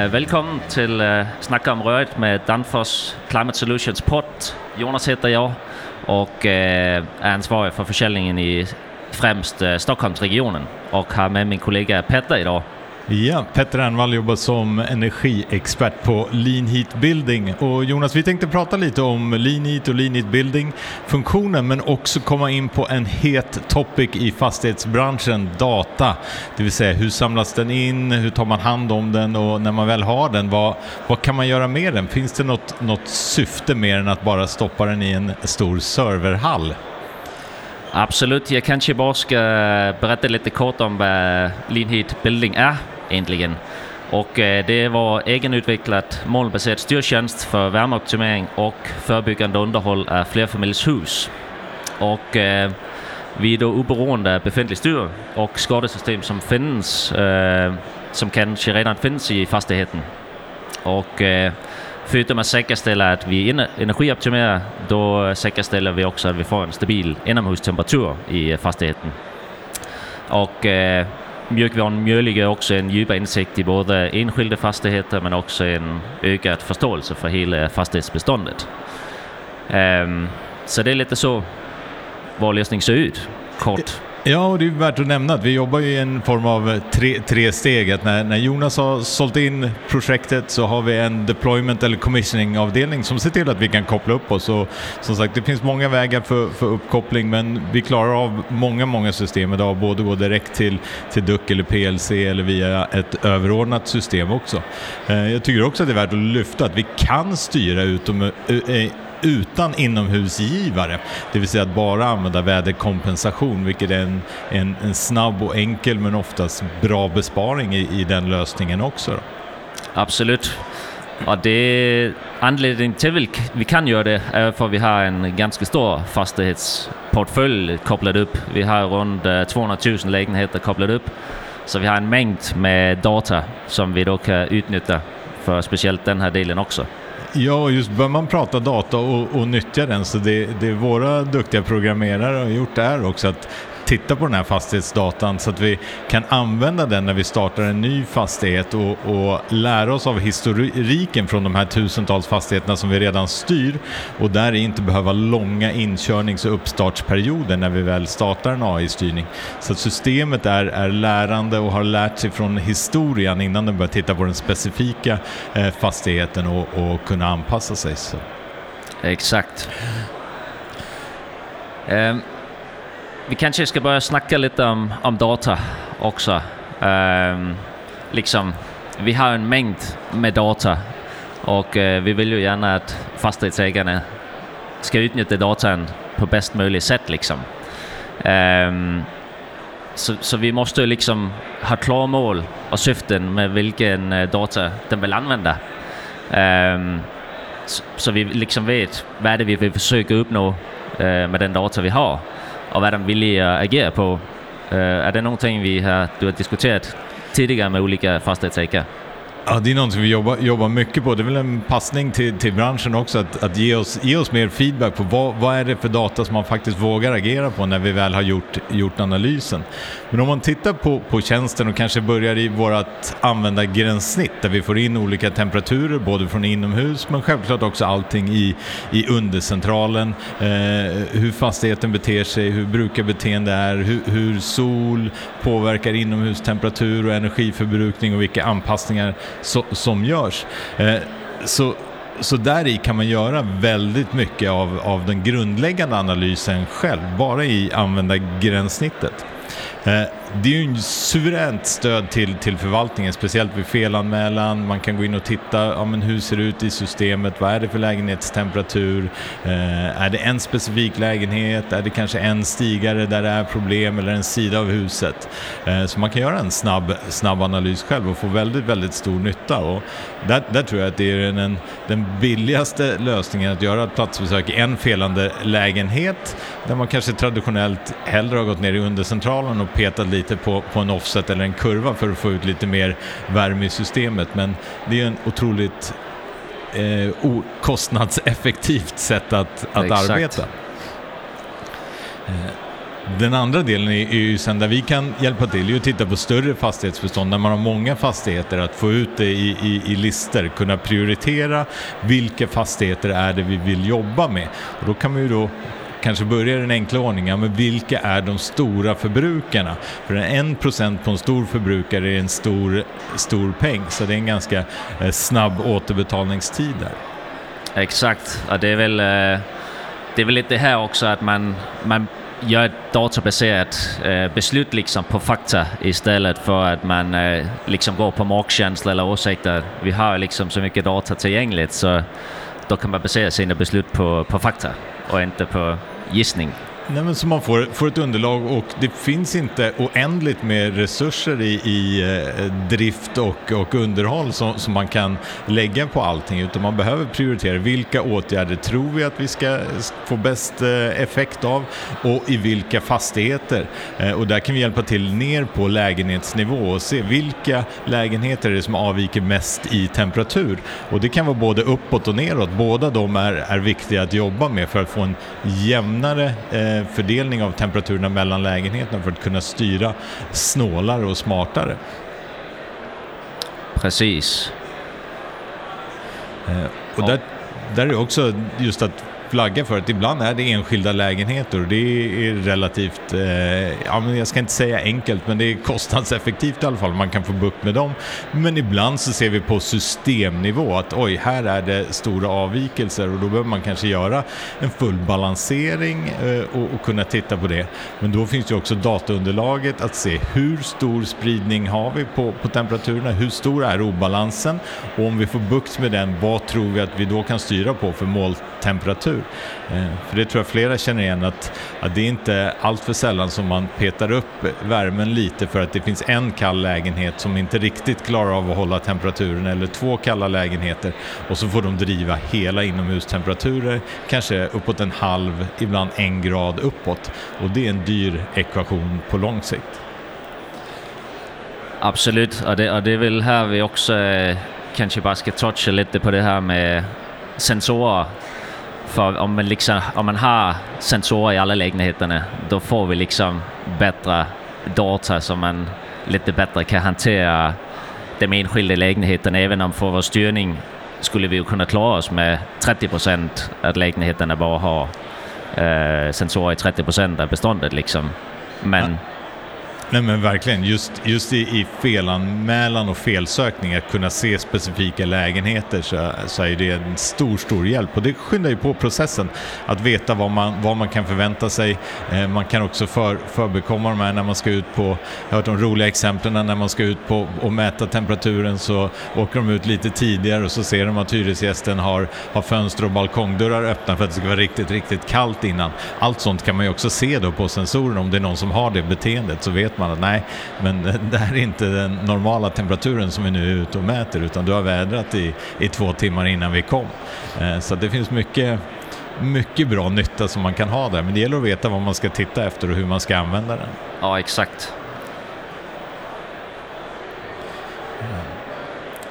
Eh, velkommen välkommen till uh, eh, Snacka om røret med Danfoss Climate Solutions Port. Jonas heter jag och eh, uh, är ansvarig för försäljningen i främst uh, Stockholmsregionen och har med min kollega Petter idag. Ja, Petter Ernvall jobbar som energiexpert på Lean Heat Building. Och Jonas, vi tänkte prata lite om Lean Heat och Lean Heat Building funktionen, men också komma in på en het topic i fastighetsbranschen, data. Det vill säga, hur samlas den in, hur tar man hand om den och när man väl har den, vad, vad kan man göra med den? Finns det något, något syfte mer än att bara stoppa den i en stor serverhall? Absolut, jag kanske bara ska berätta lite kort om vad Lean Heat Building är egentligen. Och eh, det var egenutvecklat molnbaserad styrtjänst för värmeoptimering och förebyggande underhåll av flerfamiljshus. Och eh, vi är då oberoende av befintlig styr och skadesystem som finns, eh, som kanske redan finns i fastigheten. Och eh, förutom att säkerställa att vi energioptimerar, då säkerställer vi också att vi får en stabil inomhustemperatur i fastigheten. Och eh, Mjölkvarn mjukvaran möjliggör också en djupare insikt i både enskilda fastigheter men också en ökad förståelse för hela fastighetsbeståndet. Um, så det är lite så vår lösning ser ut, kort. Ja, och det är värt att nämna att vi jobbar ju i en form av eh, tre, tre steg. Att när, när Jonas har sålt in projektet så har vi en deployment eller commissioning-avdelning som ser till att vi kan koppla upp oss. Och som sagt, det finns många vägar för, för uppkoppling men vi klarar av många, många system idag. Både gå direkt till, till DUC eller PLC eller via ett överordnat system också. Eh, jag tycker också att det är värt att lyfta att vi kan styra utom, utan inomhusgivare. Det vill säga att bara använda väderkompensation, vilket är en, en, en snabb och enkel men oftast bra besparing i, i den lösningen också. Då. Absolut. Och det anledningen till att vi kan göra det är för att vi har en ganska stor fastighetsportfölj kopplad upp. Vi har runt 200 000 lägenheter kopplade upp. Så vi har en mängd med data som vi då kan utnyttja för speciellt den här delen också. Ja, just bör man prata data och, och nyttja den så det, det våra duktiga programmerare har gjort är också att titta på den här fastighetsdatan så att vi kan använda den när vi startar en ny fastighet och, och lära oss av historiken från de här tusentals fastigheterna som vi redan styr och där inte behöva långa inkörnings och uppstartsperioder när vi väl startar en AI-styrning. Så att systemet är, är lärande och har lärt sig från historien innan den börjar titta på den specifika eh, fastigheten och, och, kunna anpassa sig. Så. Exakt. Um vi kanske ska börja snacka lite om, om data också. Um, liksom, vi har en mängd med data och uh, vi vill ju gärna att fastighetsägarna ska utnyttja datan på bäst möjligt sätt. Liksom. Um, så, så, vi måste liksom ha klara mål och syften med vilken eh, data den vill använda. Ehm, um, så, så, vi liksom vet vad det är vi vill försöka uppnå uh, med den data vi har och vad de vill øh, agera på. Uh, øh, är det någonting vi har, du har diskuterat tidigare med olika fastighetsägare? Ja, det är något vi jobbar, jobbar mycket på. Det är väl en passning till, till branschen också, att, att ge, oss, ge oss mer feedback på vad, vad är det för data som man faktiskt vågar agera på när vi väl har gjort, gjort analysen. Men om man tittar på, på tjänsten och kanske börjar i vårt användargränssnitt där vi får in olika temperaturer både från inomhus men självklart också allting i, i undercentralen. Eh, hur fastigheten beter sig, hur brukarbeteende är, hur, hur sol påverkar inomhustemperatur och energiförbrukning och vilka anpassningar so, som görs. Eh, så så där i kan man göra väldigt mycket av, av den grundläggande analysen själv, bara i användargränssnittet. Eh, det är ju en suveränt stöd till, till förvaltningen, speciellt vid felanmälan. Man kan gå in och titta, ja, men hur ser det ut i systemet? Vad är det för lägenhetstemperatur? Eh, är det en specifik lägenhet? Är det kanske en stigare där det är problem eller en sida av huset? Eh, så man kan göra en snabb, snabb analys själv och få väldigt, väldigt stor nytta. Och där, där tror jag att det är den, den billigaste lösningen att göra ett platsbesök i en felande lägenhet där man kanske traditionellt hellre har gått ner i undercentralen och petat lite lite på, på en offset eller en kurva för att få ut lite mer värme i systemet. Men det är en otroligt eh, kostnadseffektivt sätt att, att arbeta. Eh, Den andra delen är, ju sen där vi kan hjälpa till, är att titta på större fastighetsbestånd, när man har många fastigheter, att få ut det i, i, i listor, kunna prioritera vilka fastigheter är det vi vill jobba med. Och då kan man ju då kanske börja i den enkla ordningen, men vilka är de stora förbrukarna? För en procent på en stor förbrukare är en stor, stor peng, så det är en ganska eh, snabb återbetalningstid där. Exakt, och det är väl, eh, det är väl lite här också att man, man gör ett databaserat eh, beslut liksom på fakta istället för att man liksom går på magkänsla eller åsikter. Vi har liksom så mycket data tillgängligt så då kan man basera sina beslut på, på fakta och inte på listening. Nej, men så man får, får ett underlag och det finns inte oändligt med resurser i, i eh, drift och, och underhåll som, som, man kan lägga på allting utan man behöver prioritera vilka åtgärder tror vi att vi ska få bäst eh, effekt av och i vilka fastigheter. Eh, och där kan vi hjälpa till ner på lägenhetsnivå och se vilka lägenheter är det som avviker mest i temperatur. Och det kan vara både uppåt och neråt, båda de är, är viktiga att jobba med för att få en jämnare fördelning av temperaturerna mellan lägenheterna för att kunna styra snålare och smartare. Precis. Eh, och där, där är också just att flagga för att ibland är det enskilda lägenheter och det är relativt, eh, ja men jag ska inte säga enkelt, men det är kostnadseffektivt i alla fall, man kan få bukt med dem. Men ibland så ser vi på systemnivå att oj, här är det stora avvikelser och då behöver man kanske göra en full balansering eh, och, och, kunna titta på det. Men då finns ju också dataunderlaget att se hur stor spridning har vi på, på temperaturerna, hur stor är obalansen och om vi får bukt med den, vad tror vi att vi då kan styra på för mål temperatur. Eh, för det tror jag flera känner igen att, att det är inte allt för sällan som man petar upp värmen lite för att det finns en kall lägenhet som inte riktigt klarar av att hålla temperaturen eller två kalla lägenheter och så får de driva hela inomhustemperaturer kanske uppåt en halv, ibland en grad uppåt och det är en dyr ekvation på lång sikt. Absolut, och det, och det är väl här vi också eh, kanske bara ska toucha lite på det här med sensorer för om man, liksom, om man har sensorer i alla lägenheterna, då får vi liksom bättre data som man lite bättre kan hantera de enskilda lägenheterna. Även om för vår styrning skulle vi kunna klara oss med 30 procent att lägenheterna bara har eh, sensorer i 30 procent av beståndet. Liksom. Men Nej men verkligen, just, just i, i felanmälan och felsökning, att kunna se specifika lägenheter så, så är det en stor, stor hjälp. Och det skyndar ju på processen, att veta vad man, vad man kan förvänta sig. Eh, man kan också för, förbekomma de här när man ska ut på, jag har hört de roliga exemplen, när man ska ut på och mäta temperaturen så åker de ut lite tidigare och så ser de att hyresgästen har, har fönster och balkongdörrar öppna för att det ska vara riktigt, riktigt kallt innan. Allt sånt kan man ju också se då på sensorerna om det är någon som har det beteendet så vet man att nej, men det här är inte den normala temperaturen som vi nu är ute och mäter utan du har vädrat i, i två timmar innan vi kom. Eh, så det finns mycket mycket bra nytta som man kan ha där, men det gäller att veta vad man ska titta efter och hur man ska använda den. Ja, exakt.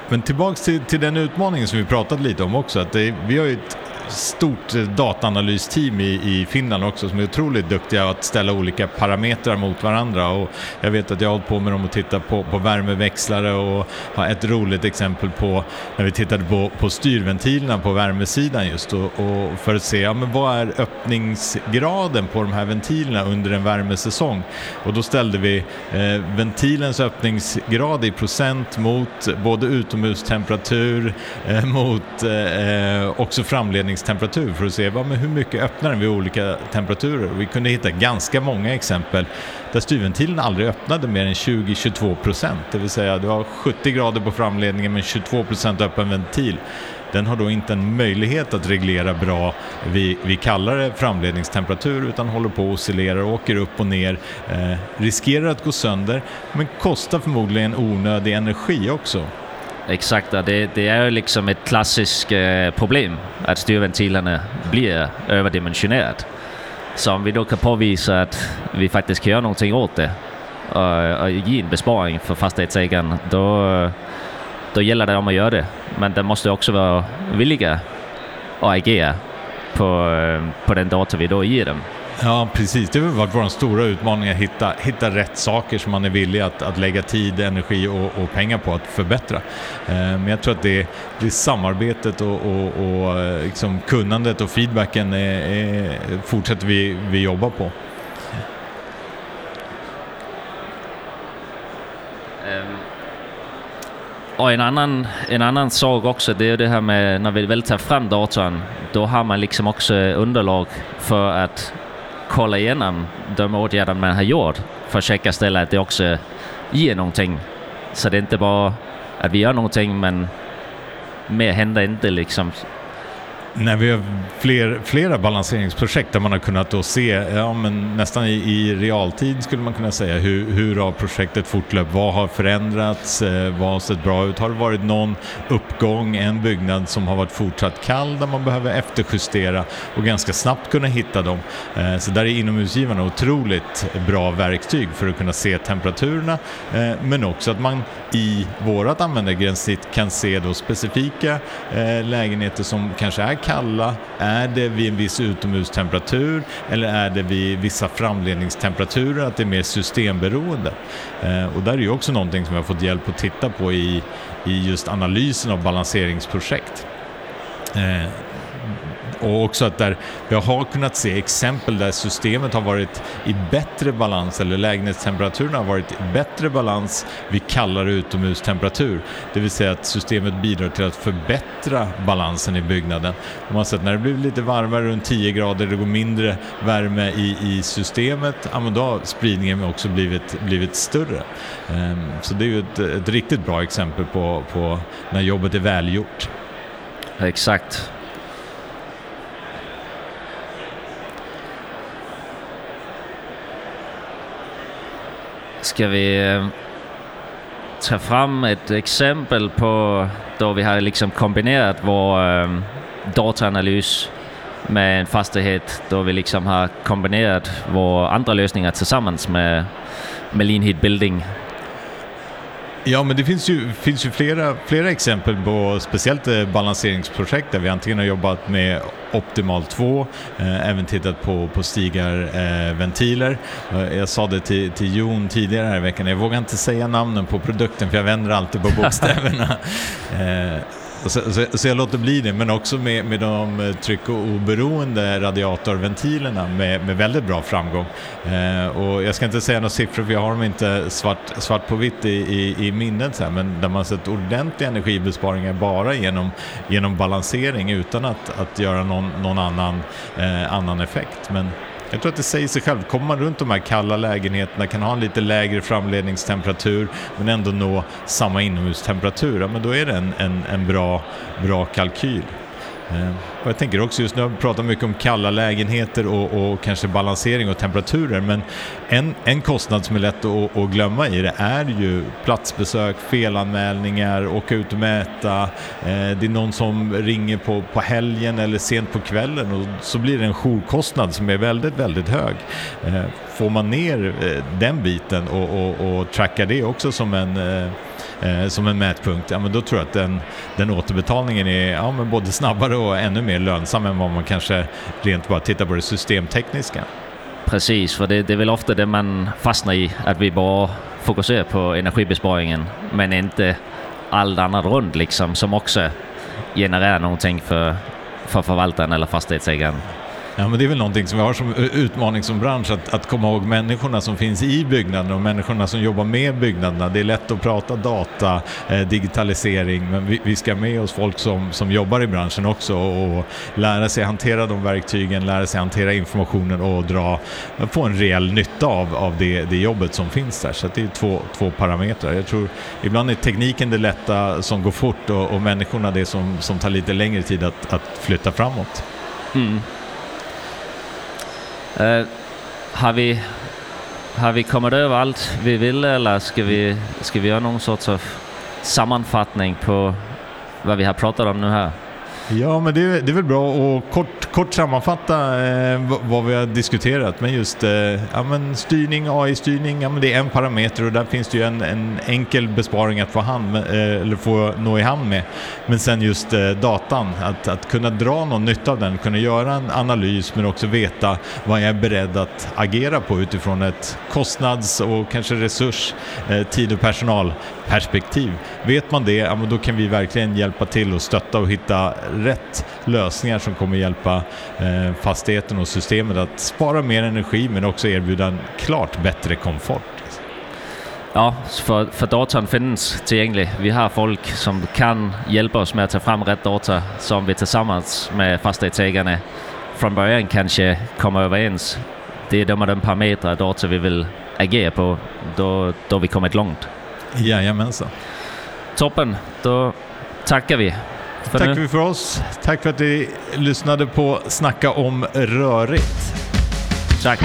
Men tillbaks till, till den utmaningen som vi pratat lite om också, att det, vi har ju ett stort dataanalysteam i, i Finland också som är otroligt duktiga att ställa olika parametrar mot varandra. Och jag vet att jag har hållit på med dem och tittat på, på värmeväxlare och har ett roligt exempel på när vi tittade på, på styrventilerna på värmesidan just och, och för att se ja, men vad är öppningsgraden på de här ventilerna under en värmesäsong. Och då ställde vi eh, ventilens öppningsgrad i procent mot både utomhustemperatur, eh, mot eh, eh också framlednings temperatur för att se vad, men hur mycket öppnar den vid olika temperaturer. Och vi kunde hitta ganska många exempel där styrventilen aldrig öppnade mer än 20-22 procent. Det vill säga du har 70 grader på framledningen men 22 procent öppen ventil. Den har då inte en möjlighet att reglera bra vid, vid kallare framledningstemperatur utan håller på och oscillerar, åker upp och ner, eh, riskerar att gå sönder men kostar förmodligen onödig energi också. Exakt, det, det är ju liksom ett klassiskt eh, øh, problem att styrventilerna blir överdimensionerade. Så om vi då kan påvisa att vi faktiskt kan göra någonting åt det och, och ge en besparing för fastighetsägaren, då, då gäller det om att göra det. Men de måste också vara villiga att agera på, øh, på den data vi då ger dem. Ja, precis. Det har varit vår stora utmaning att hitta, hitta rätt saker som man är villig att, att lägga tid, energi och, och pengar på att förbättra. Eh, men jag tror att det, det samarbetet och, och, och eh, liksom kunnandet och feedbacken är, är, fortsätter vi, vi jobba på. Ehm, och en annan, en annan sak också, det är det här med när vi väl tar fram datorn, då har man liksom också underlag för att kolla igenom de åtgärder man har gjort för att säkerställa att det också ger någonting. Så det är inte bara att vi gör någonting men mer händer inte liksom. När vi har fler, flera balanseringsprojekt där man har kunnat då se, ja, men nästan i, i realtid skulle man kunna säga, hur, hur har projektet fortlöpt? Vad har förändrats? Eh, vad har sett bra ut? Har det varit någon uppgång, en byggnad som har varit fortsatt kall där man behöver efterjustera och ganska snabbt kunna hitta dem? Eh, så där är inomhusgivarna otroligt bra verktyg för att kunna se temperaturerna, eh, men också att man i vårat användargränssnitt kan se då specifika eh, lägenheter som kanske är kalla? Är det vid en viss utomhustemperatur eller är det vid vissa framledningstemperaturer att det är mer systemberoende? Eh, och där är ju också någonting som jag har fått hjälp att titta på i, i just analysen av balanseringsprojekt. Eh, och också att där jag har kunnat se exempel där systemet har varit i bättre balans eller lägenhetstemperaturen har varit i bättre balans vid kallare utomhustemperatur. Det vill säga att systemet bidrar till att förbättra balansen i byggnaden. Och man har sett när det blir lite varmare, runt 10 grader, det går mindre värme i, i systemet, ja men då har spridningen också blivit, blivit större. Um, så det är ju ett, ett riktigt bra exempel på, på när jobbet är välgjort. Exakt. Ska vi eh, ta fram ett exempel på då vi har liksom kombinerat vår eh, dataanalys med en fastighet då vi liksom har kombinerat våra andra lösningar tillsammans med, med Lean Heat Building. Ja, men det finns ju, finns ju flera, flera exempel på speciellt eh, balanseringsprojekt där vi antingen har jobbat med Optimal 2, eh, även tittat på, på stigarventiler. Eh, jag sa det till, till Jon tidigare här i veckan, jag vågar inte säga namnen på produkten för jag vänder alltid på bokstäverna. eh, så, så, så, jag låter bli det, men också med, med de eh, och tryckoberoende radiatorventilerna med, med väldigt bra framgång. Eh, och jag ska inte säga några siffror för jag har dem inte svart, svart på vitt i, i, i minnet, så här, men där man sett ordentliga energibesparingar bara genom, genom balansering utan att, att göra någon, någon annan, eh, annan effekt. Men, jag tror att det säger sig själv. Kommer man runt de här kalla lägenheterna, kan ha en lite lägre framledningstemperatur men ändå nå samma inomhustemperatur, ja, men då är det en, en, en bra, bra kalkyl. Ehm, och jag tänker också just nu har vi pratat mycket om kalla lägenheter och, och, kanske balansering och temperaturer men en, en kostnad som är lätt att, att, glömma i det är ju platsbesök, felanmälningar, åka ut och mäta, eh, det är någon som ringer på, på helgen eller sent på kvällen och så blir det en jourkostnad som är väldigt, väldigt hög. Eh, får man ner eh, den biten och, och, och trackar det också som en eh, eh, som en mätpunkt, ja men då tror jag att den, den återbetalningen är ja, men både snabbare och ännu mer lönsam än vad man kanske rent bara tittar på det systemtekniska. Precis, för det, det är väl ofta det man fastnar i, att vi bara fokuserar på energibesparingen men inte allt annat runt liksom som också genererar någonting för, för förvaltaren eller fastighetsägaren. Ja, men det är väl någonting som vi har som utmaning som bransch, att, att komma ihåg människorna som finns i byggnaderna och människorna som jobbar med byggnaderna. Det är lätt att prata data, eh, digitalisering, men vi, vi, ska med oss folk som, som jobbar i branschen också och, och lära sig hantera de verktygen, lära sig hantera informationen och dra, få en reell nytta av, av det, det jobbet som finns där. Så det är två, två parametrar. Jag tror ibland är tekniken det lätta som går fort och, och människorna det som, som tar lite längre tid att, att flytta framåt. Mm. Eh, har, vi, har vi kommit över allt vi vill eller ska vi, ska vi göra någon sorts av sammanfattning på vad vi har pratat om nu här? Ja, men det det är väl bra att kort, kort sammanfatta eh, vad vi har diskuterat men just eh, ja, men styrning, AI-styrning, ja, men det är en parameter och där finns det ju en, en enkel besparing att få, hand, eh, eller få nå i hand med. Men sen just eh, datan, att, att kunna dra någon nytta av den, kunna göra en analys men också veta vad jag är beredd att agera på utifrån ett kostnads och kanske resurs, eh, tid och personalperspektiv. Vet man det, ja, men då kan vi verkligen hjälpa till och stötta och hitta rätt lösningar som kommer hjälpa eh, fastigheten och systemet att spara mer energi men också erbjuda en klart bättre komfort. Ja, för, för datorn finns tillgänglig. Vi har folk som kan hjälpa oss med att ta fram rätt data som vi tillsammans med fastighetsägarna från början kanske kommer överens. Det är de, de parametrar data vi vill agera på. Då, då vi kommit långt. Jajamensan. Toppen, då tackar vi. För Tackar vi för oss. Tack för att ni lyssnade på Snacka om rörigt. Tack.